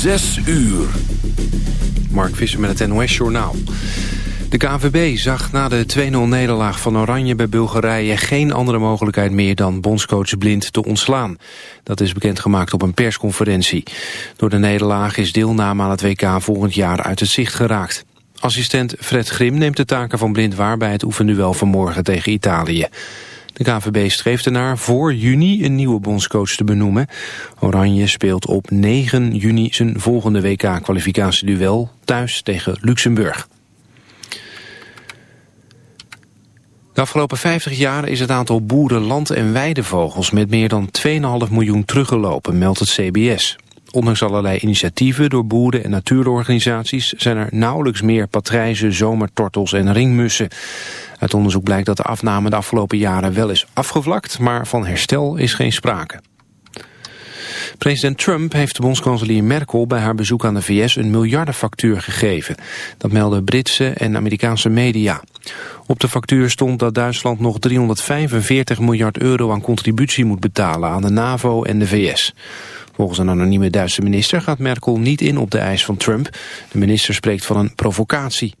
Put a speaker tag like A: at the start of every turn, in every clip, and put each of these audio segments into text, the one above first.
A: Zes uur.
B: Mark Visser met het NOS Journaal. De KNVB zag na de 2-0-nederlaag van Oranje bij Bulgarije... geen andere mogelijkheid meer dan bondscoach Blind te ontslaan. Dat is bekendgemaakt op een persconferentie. Door de nederlaag is deelname aan het WK volgend jaar uit het zicht geraakt. Assistent Fred Grim neemt de taken van Blind waar... bij het oefenduel vanmorgen tegen Italië. De KVB streeft ernaar voor juni een nieuwe bondscoach te benoemen. Oranje speelt op 9 juni zijn volgende WK-kwalificatieduel thuis tegen Luxemburg. De afgelopen 50 jaar is het aantal boeren, land- en weidevogels met meer dan 2,5 miljoen teruggelopen, meldt het CBS. Ondanks allerlei initiatieven door boeren en natuurorganisaties zijn er nauwelijks meer patrijzen, zomertortels en ringmussen. Uit onderzoek blijkt dat de afname de afgelopen jaren wel is afgevlakt, maar van herstel is geen sprake. President Trump heeft de bondskanselier Merkel bij haar bezoek aan de VS een miljardenfactuur gegeven. Dat melden Britse en Amerikaanse media. Op de factuur stond dat Duitsland nog 345 miljard euro aan contributie moet betalen aan de NAVO en de VS. Volgens een anonieme Duitse minister gaat Merkel niet in op de eis van Trump. De minister spreekt van een provocatie.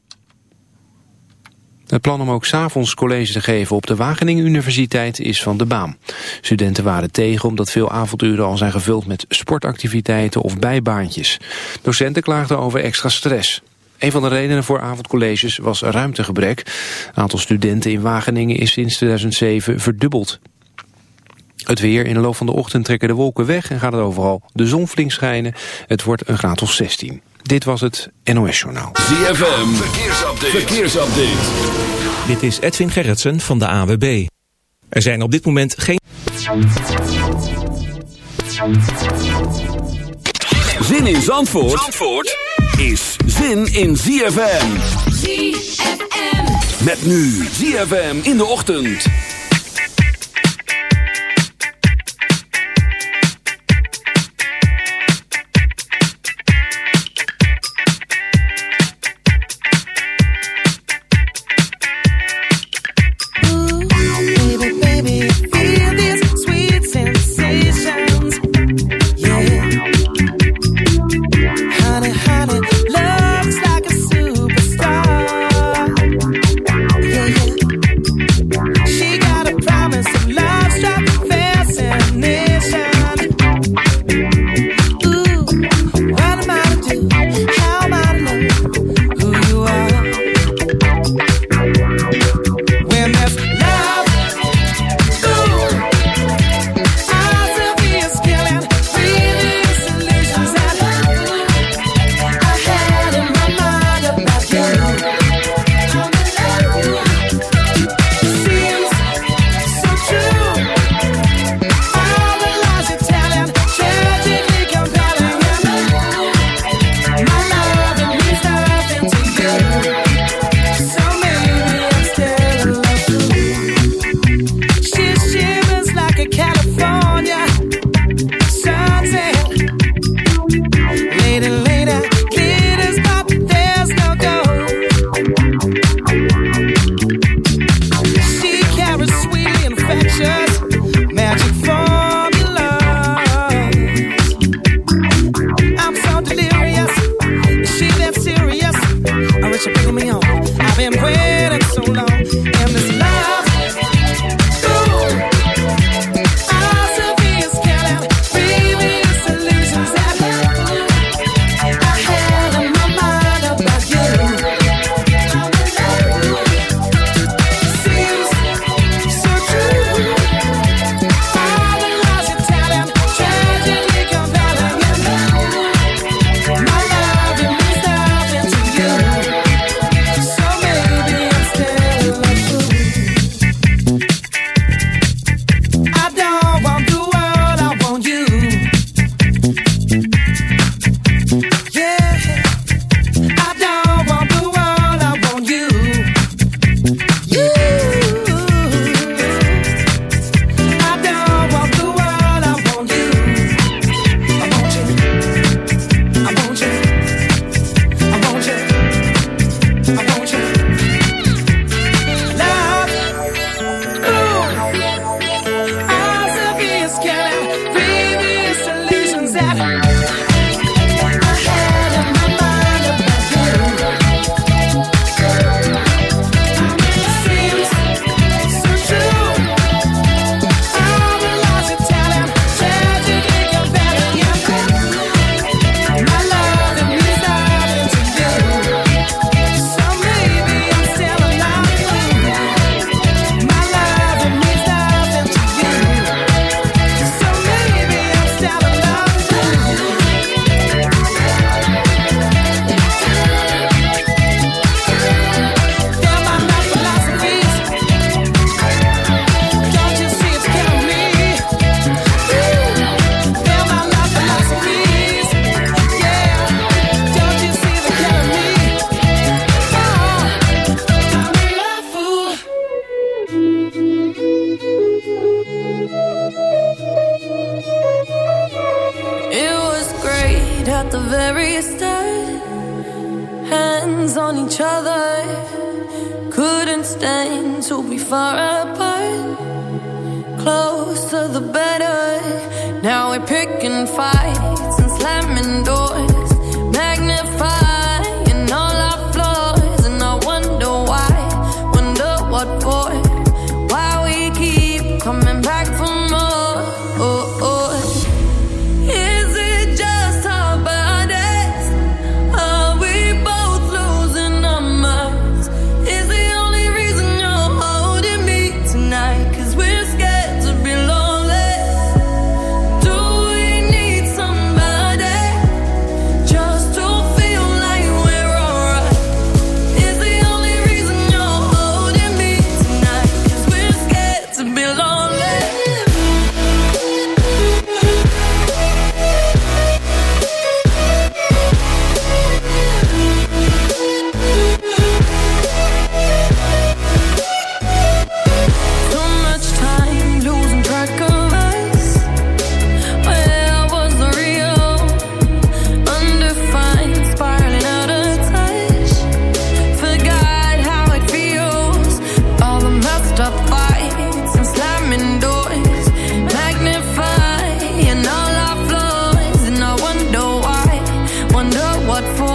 B: Het plan om ook s'avonds college te geven op de Wageningen Universiteit is van de baan. Studenten waren tegen omdat veel avonduren al zijn gevuld met sportactiviteiten of bijbaantjes. Docenten klaagden over extra stress. Een van de redenen voor avondcolleges was ruimtegebrek. Het aantal studenten in Wageningen is sinds 2007 verdubbeld. Het weer in de loop van de ochtend trekken de wolken weg en gaat het overal de zon flink schijnen. Het wordt een graad of 16. Dit was het NOS Journaal.
A: ZFM, verkeersupdate. verkeersupdate.
C: Dit is Edwin Gerritsen van de AWB. Er zijn op dit moment geen...
A: Zin in Zandvoort, Zandvoort is zin in ZFM.
D: ZFM.
A: Met nu ZFM in de ochtend.
E: me on.
D: In time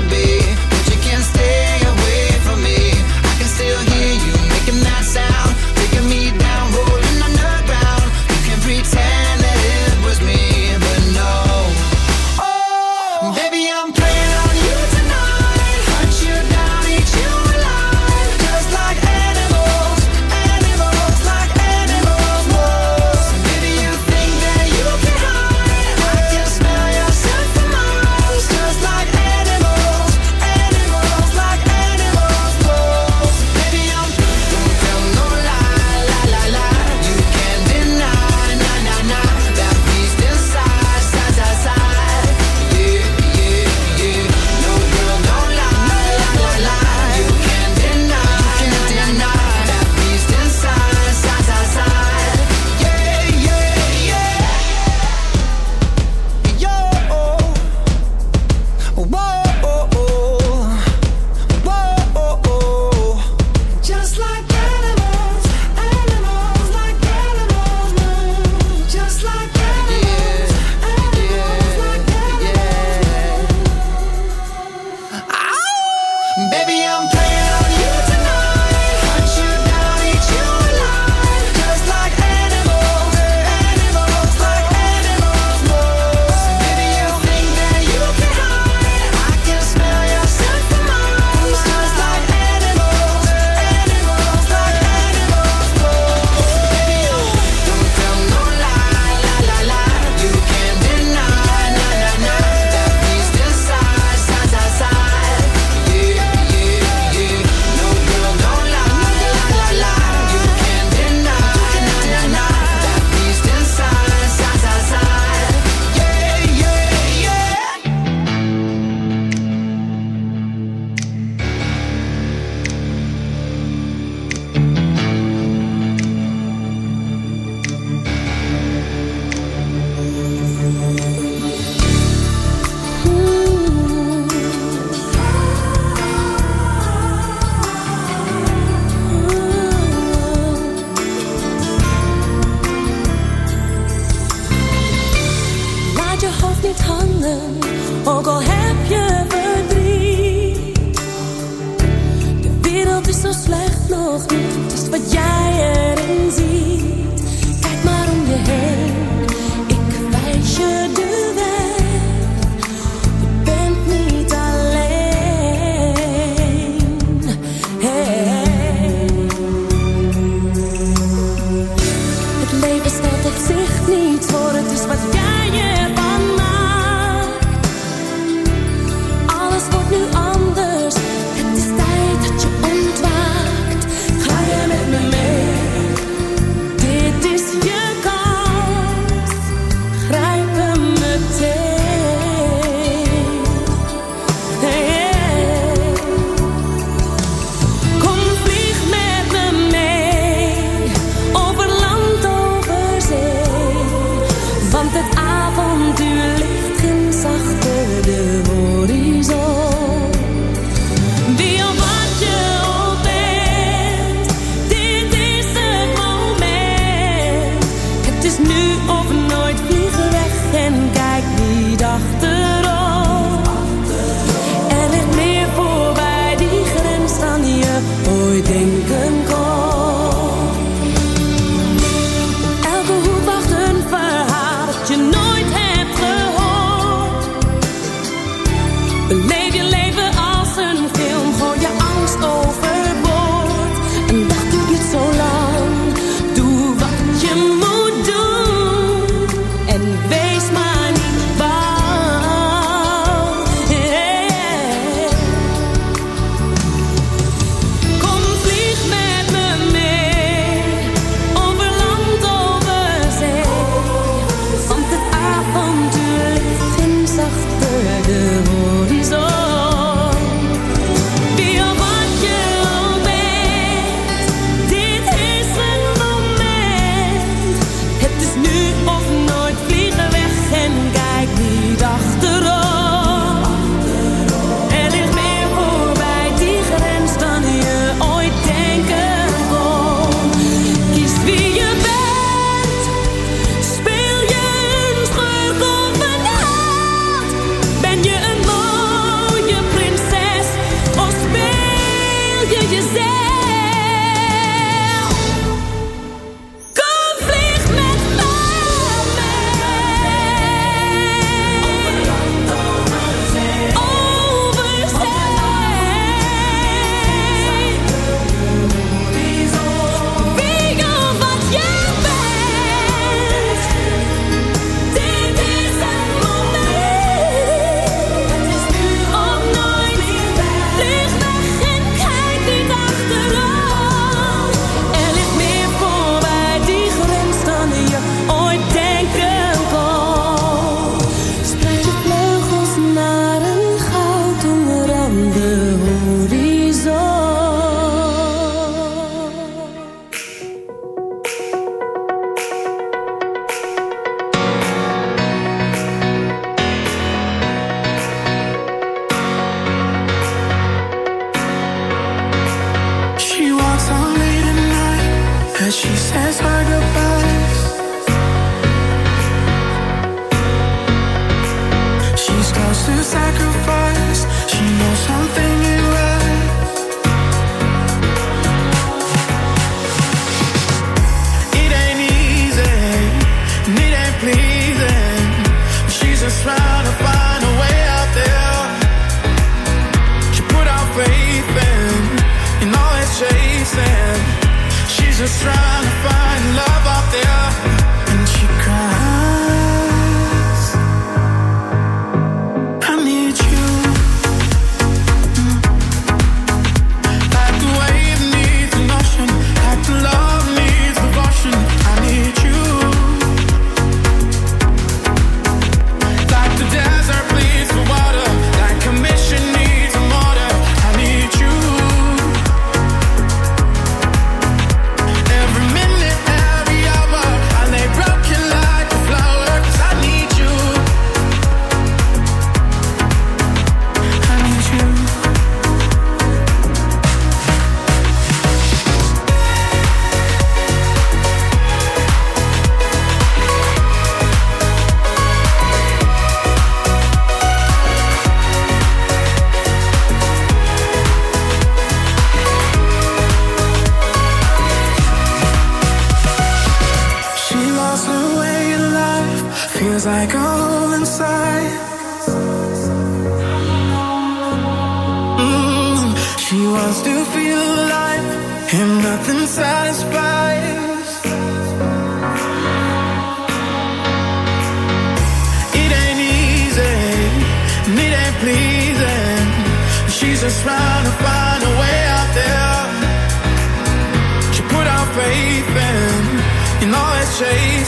F: to be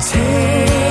E: take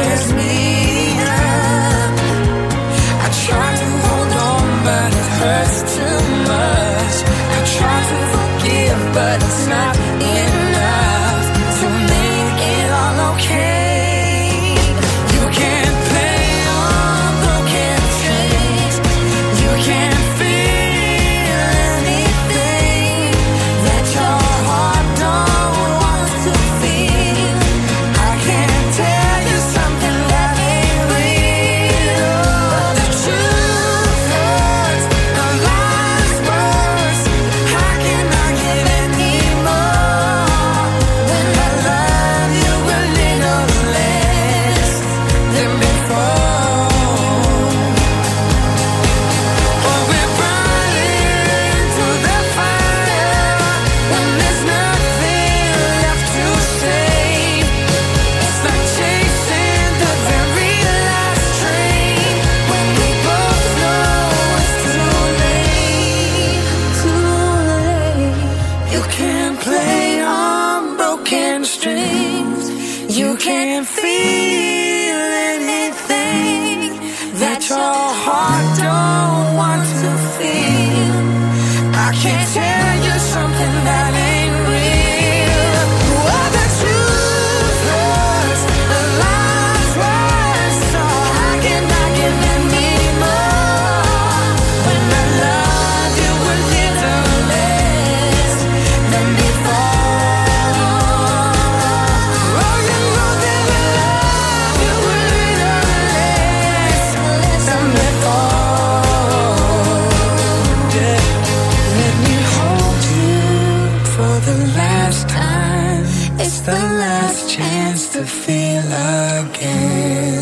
E: to feel
G: again.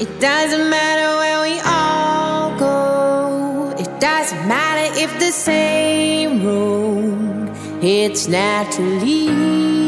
H: It doesn't matter where we all go. It doesn't matter if the same road hits naturally.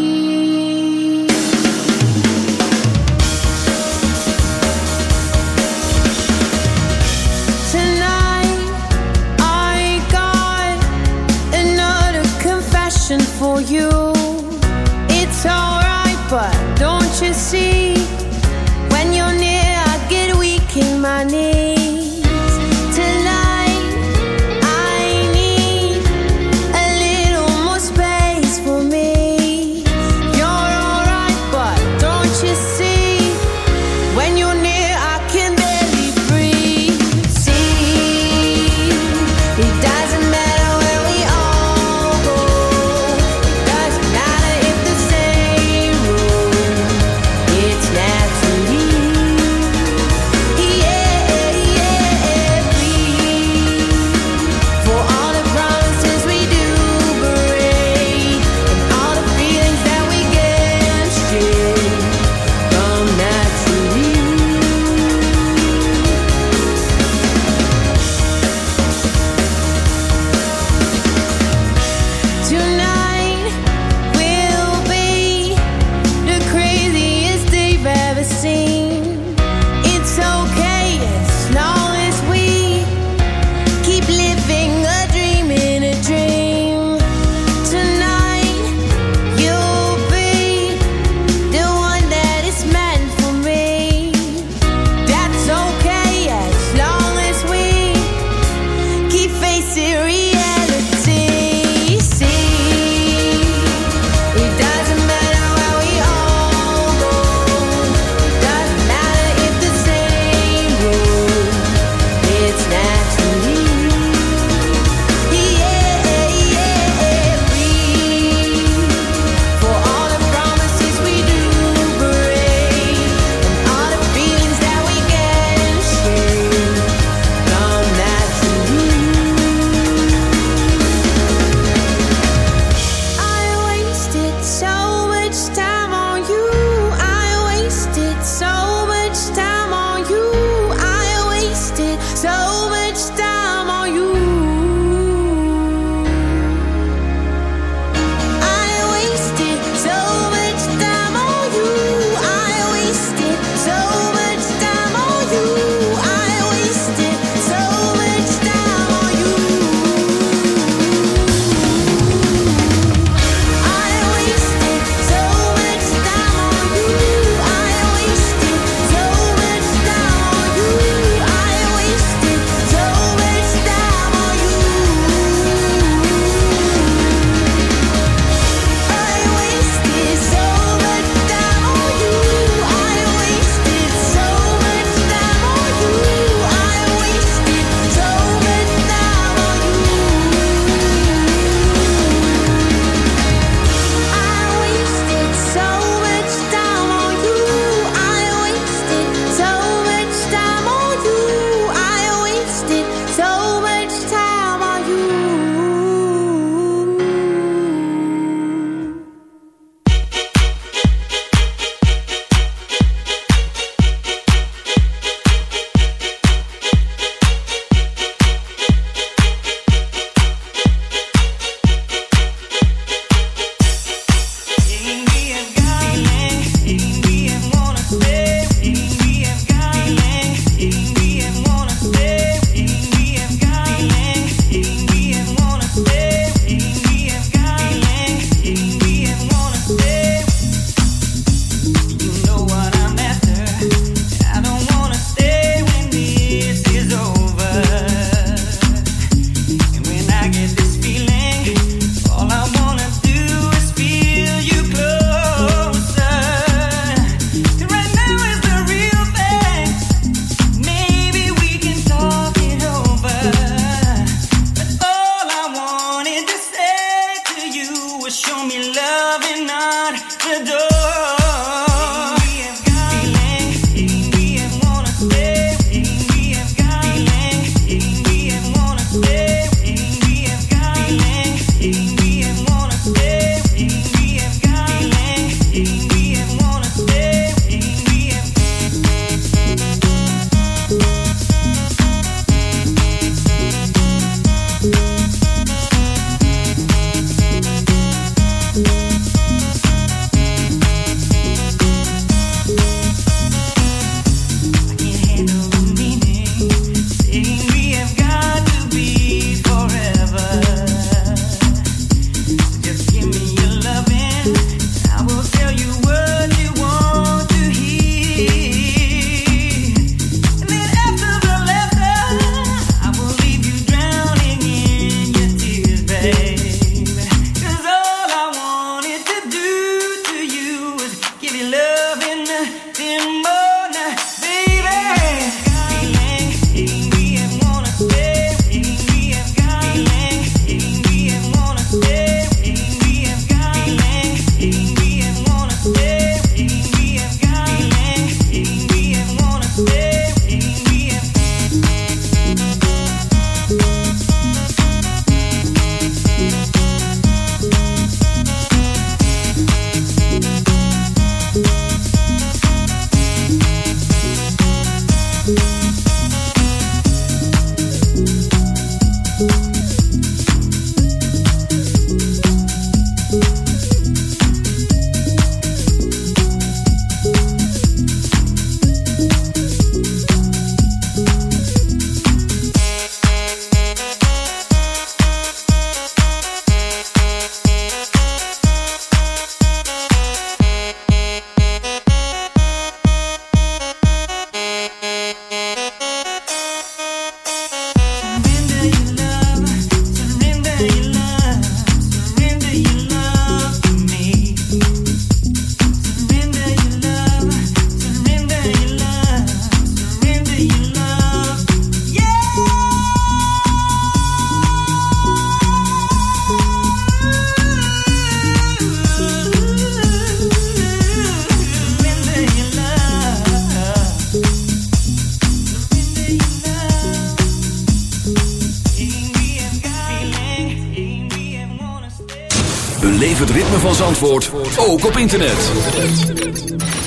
A: Internet.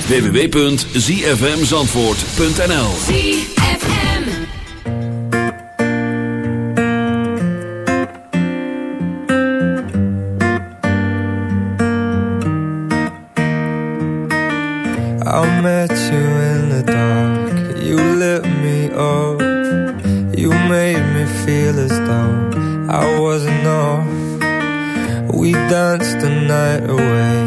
A: www.zfmzandvoort.nl
I: I met you in the dark. You lit me up. You made me feel as though I wasn't off. We danced the night away.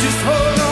J: just hold on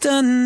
K: just